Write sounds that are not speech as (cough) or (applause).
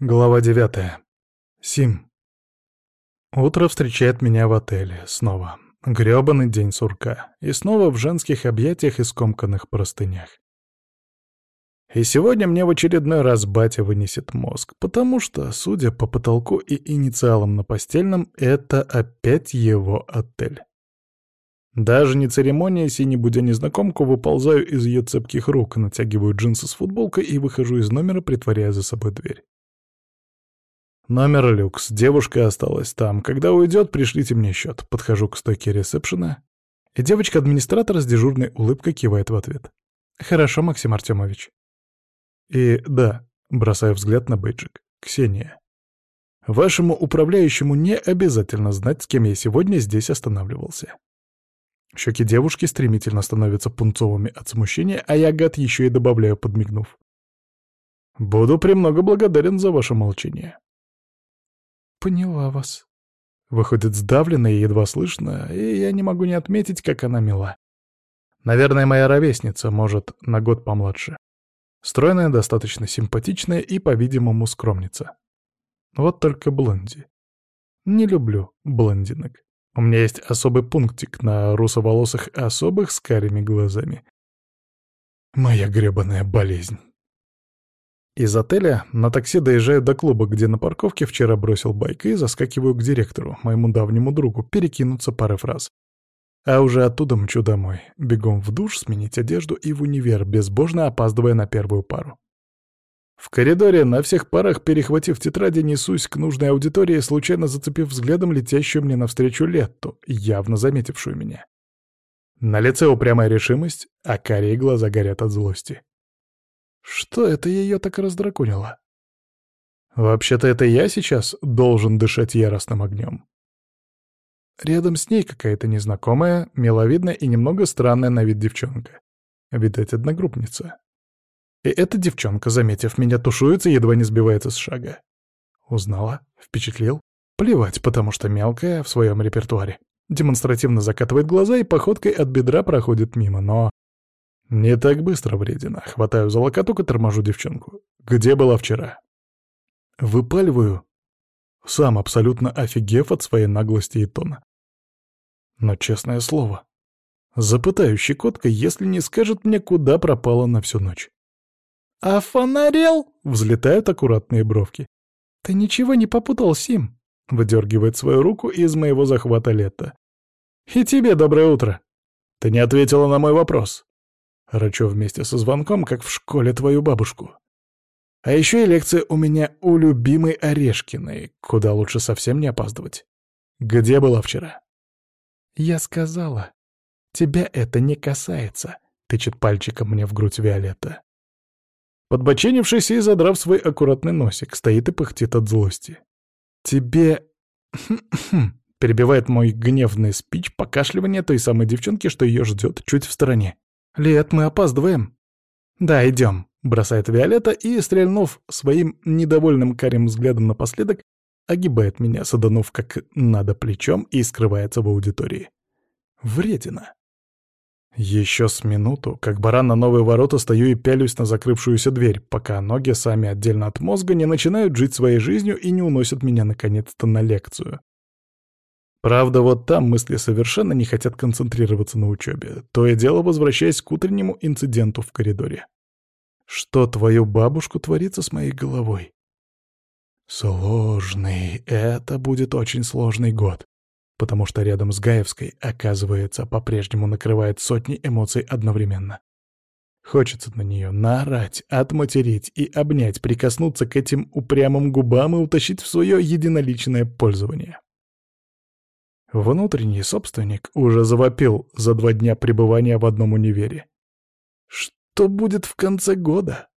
Глава девятая. Сим. Утро встречает меня в отеле. Снова. Грёбаный день сурка. И снова в женских объятиях и скомканных простынях. И сегодня мне в очередной раз батя вынесет мозг, потому что, судя по потолку и инициалам на постельном, это опять его отель. Даже не церемония, не будя незнакомку, выползаю из ее цепких рук, натягиваю джинсы с футболкой и выхожу из номера, притворяя за собой дверь. Номер люкс. Девушка осталась там. Когда уйдет, пришлите мне счет. Подхожу к стойке ресепшена, и девочка-администратор с дежурной улыбкой кивает в ответ. «Хорошо, Максим Артемович». И да, бросаю взгляд на бейджик. «Ксения». Вашему управляющему не обязательно знать, с кем я сегодня здесь останавливался. Щеки девушки стремительно становятся пунцовыми от смущения, а я, гад, еще и добавляю, подмигнув. «Буду премного благодарен за ваше молчание». «Поняла вас». Выходит сдавленно и едва слышно, и я не могу не отметить, как она мила. Наверное, моя ровесница, может, на год помладше. Стройная, достаточно симпатичная и, по-видимому, скромница. Вот только блонди. Не люблю блондинок. У меня есть особый пунктик на русоволосых особых с карими глазами. Моя гребаная болезнь. Из отеля на такси доезжаю до клуба, где на парковке вчера бросил байк, и заскакиваю к директору, моему давнему другу, перекинуться парой фраз. А уже оттуда мчу домой, бегом в душ, сменить одежду и в универ, безбожно опаздывая на первую пару. В коридоре, на всех парах перехватив тетради, несусь к нужной аудитории, случайно зацепив взглядом летящую мне навстречу Летту, явно заметившую меня. На лице упрямая решимость, а карие глаза горят от злости. Что это ее так раздраконило? Вообще-то это я сейчас должен дышать яростным огнем. Рядом с ней какая-то незнакомая, миловидная и немного странная на вид девчонка. Видать, одногруппница. И эта девчонка, заметив меня, тушуется, едва не сбивается с шага. Узнала? Впечатлил? Плевать, потому что мелкая в своем репертуаре. Демонстративно закатывает глаза и походкой от бедра проходит мимо, но не так быстро, вредина. Хватаю за локоток и торможу девчонку. Где была вчера? Выпаливаю, сам абсолютно офигев от своей наглости и тона. Но честное слово, запытаю щекотка, если не скажет мне, куда пропала на всю ночь. «А фонарел?» — взлетают аккуратные бровки. «Ты ничего не попутал, Сим?» — выдергивает свою руку из моего захвата лета. «И тебе доброе утро. Ты не ответила на мой вопрос». Рычу вместе со звонком, как в школе твою бабушку. А еще и лекция у меня у любимой Орешкиной, куда лучше совсем не опаздывать. Где была вчера? Я сказала. Тебя это не касается, тычет пальчиком мне в грудь Виолетта. Подбоченившись и задрав свой аккуратный носик, стоит и пыхтит от злости. «Тебе...» (clears throat) Перебивает мой гневный спич покашливание той самой девчонки, что ее ждет чуть в стороне. «Лет, мы опаздываем». «Да, идем», — бросает Виолетта и, стрельнув своим недовольным карим взглядом напоследок, огибает меня, саданув как надо плечом и скрывается в аудитории. Вредина. Еще с минуту, как баран на новые ворота, стою и пялюсь на закрывшуюся дверь, пока ноги сами отдельно от мозга не начинают жить своей жизнью и не уносят меня наконец-то на лекцию. Правда, вот там мысли совершенно не хотят концентрироваться на учебе, то и дело возвращаясь к утреннему инциденту в коридоре. Что твою бабушку творится с моей головой? Сложный, это будет очень сложный год, потому что рядом с Гаевской, оказывается, по-прежнему накрывает сотни эмоций одновременно. Хочется на нее наорать, отматерить и обнять, прикоснуться к этим упрямым губам и утащить в свое единоличное пользование. Внутренний собственник уже завопил за два дня пребывания в одном универе. Что будет в конце года?